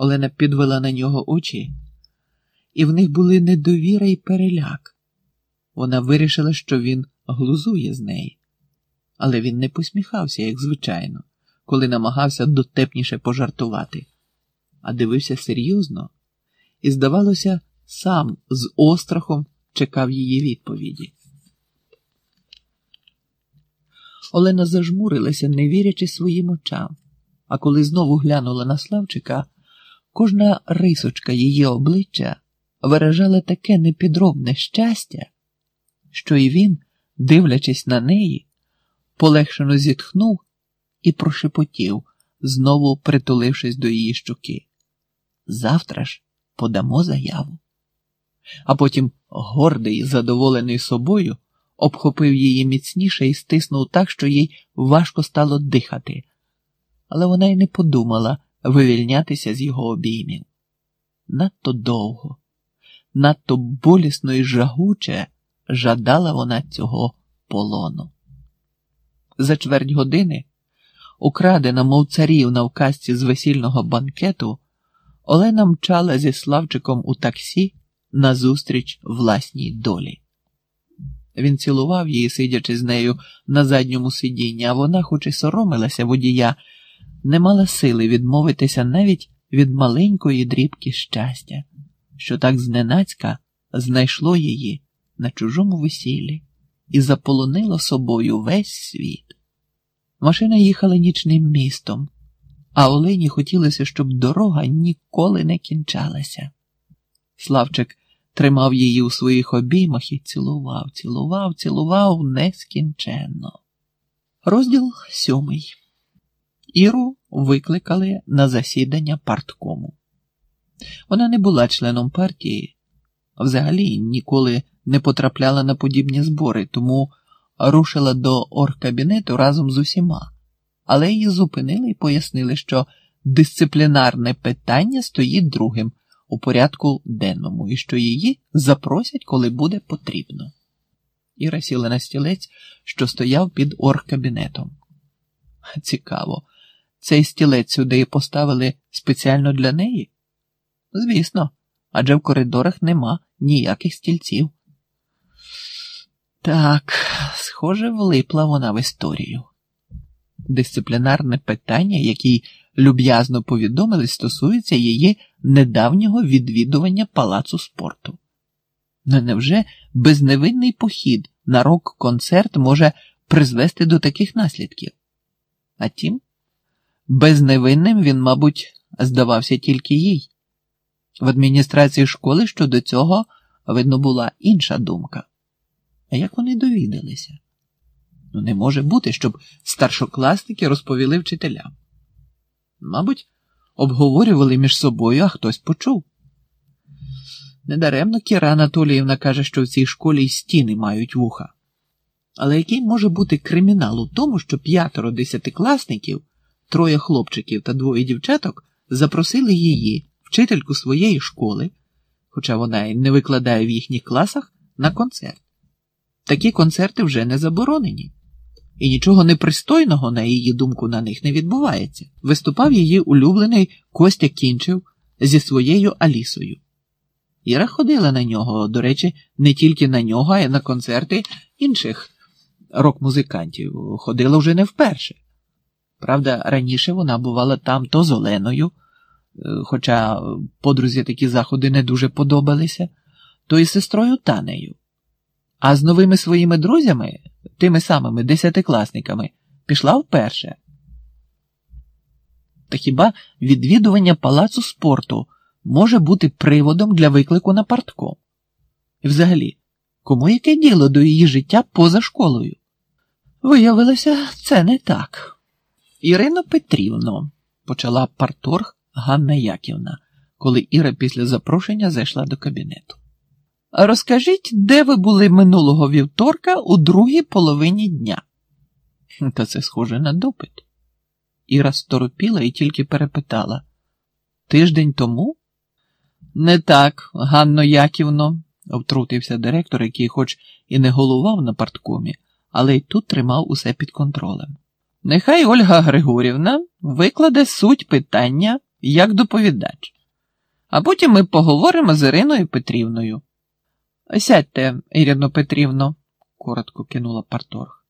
Олена підвела на нього очі, і в них були недовіра і переляк. Вона вирішила, що він глузує з неї. Але він не посміхався, як звичайно, коли намагався дотепніше пожартувати, а дивився серйозно і, здавалося, сам з острахом чекав її відповіді. Олена зажмурилася, не вірячи своїм очам, а коли знову глянула на Славчика, кожна рисочка її обличчя виражала таке непідробне щастя, що і він, дивлячись на неї, полегшено зітхнув і прошепотів, знову притулившись до її щоки. Завтра ж подамо заяву. А потім, гордий, задоволений собою, обхопив її міцніше і стиснув так, що їй важко стало дихати, але вона й не подумала вивільнятися з його обіймів. Надто довго, надто болісно і жагуче жадала вона цього полону. За чверть години, украдена, мов царівна в касті з весільного банкету, Олена мчала зі Славчиком у таксі назустріч власній долі. Він цілував її, сидячи з нею на задньому сидінні, а вона, хоч і соромилася водія, не мала сили відмовитися навіть від маленької дрібки щастя, що так зненацька знайшло її на чужому весіллі і заполонило собою весь світ. Машина їхала нічним містом, а Олені хотілося, щоб дорога ніколи не кінчалася. Славчик тримав її у своїх обіймах і цілував, цілував, цілував нескінченно. Розділ сьомий. Іру викликали на засідання парткому. Вона не була членом партії, взагалі ніколи не потрапляла на подібні збори, тому рушила до оргкабінету разом з усіма, але її зупинили і пояснили, що дисциплінарне питання стоїть другим у порядку денному і що її запросять, коли буде потрібно. Іра сіла на стілець, що стояв під оргкабінетом. Цікаво, цей стілець сюди поставили спеціально для неї? Звісно, адже в коридорах нема ніяких стільців. Так, схоже, влипла вона в історію. Дисциплінарне питання, який люб'язно повідомили, стосується її недавнього відвідування палацу спорту. Ну невже безневинний похід на рок-концерт може призвести до таких наслідків? А тім, безневинним він, мабуть, здавався тільки їй. В адміністрації школи щодо цього, видно, була інша думка. А як вони довідалися? Ну, не може бути, щоб старшокласники розповіли вчителям. Мабуть, обговорювали між собою, а хтось почув. Недаремно Кіра Анатоліївна каже, що в цій школі й стіни мають вуха. Але який може бути кримінал у тому, що п'ятеро десятикласників, троє хлопчиків та двоє дівчаток запросили її, вчительку своєї школи, хоча вона й не викладає в їхніх класах, на концерт. Такі концерти вже не заборонені, і нічого непристойного, на її думку, на них не відбувається. Виступав її улюблений Костя Кінчев зі своєю Алісою. Іра ходила на нього, до речі, не тільки на нього, а й на концерти інших рок-музикантів. Ходила вже не вперше. Правда, раніше вона бувала там то з Оленою, хоча подрузі такі заходи не дуже подобалися, то і сестрою Танею. А з новими своїми друзями, тими самими десятикласниками, пішла вперше. Та хіба відвідування палацу спорту може бути приводом для виклику на партком? І взагалі, кому яке діло до її життя поза школою? Виявилося, це не так. Ірино Петрівно, почала парторг Ганна Яківна, коли Іра після запрошення зайшла до кабінету. Розкажіть, де ви були минулого вівторка у другій половині дня? Та це схоже на допит. Іра сторопіла і тільки перепитала тиждень тому? Не так, Ганно Яківно, втрутився директор, який, хоч і не головав на парткомі, але й тут тримав усе під контролем. Нехай Ольга Григорівна викладе суть питання як доповідач. А потім ми поговоримо з Іриною Петрівною. Сядьте, Ірино Петрівно, коротко кинула Парторг.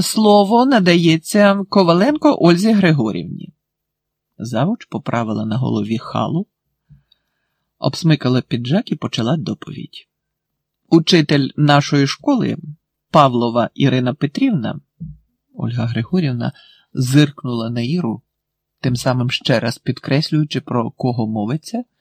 Слово надається Коваленко Ользі Григорівні. Завуч поправила на голові халу, обсмикала піджак і почала доповідь. Учитель нашої школи Павлова Ірина Петрівна, Ольга Григорівна зиркнула на Іру, тим самим ще раз підкреслюючи, про кого мовиться,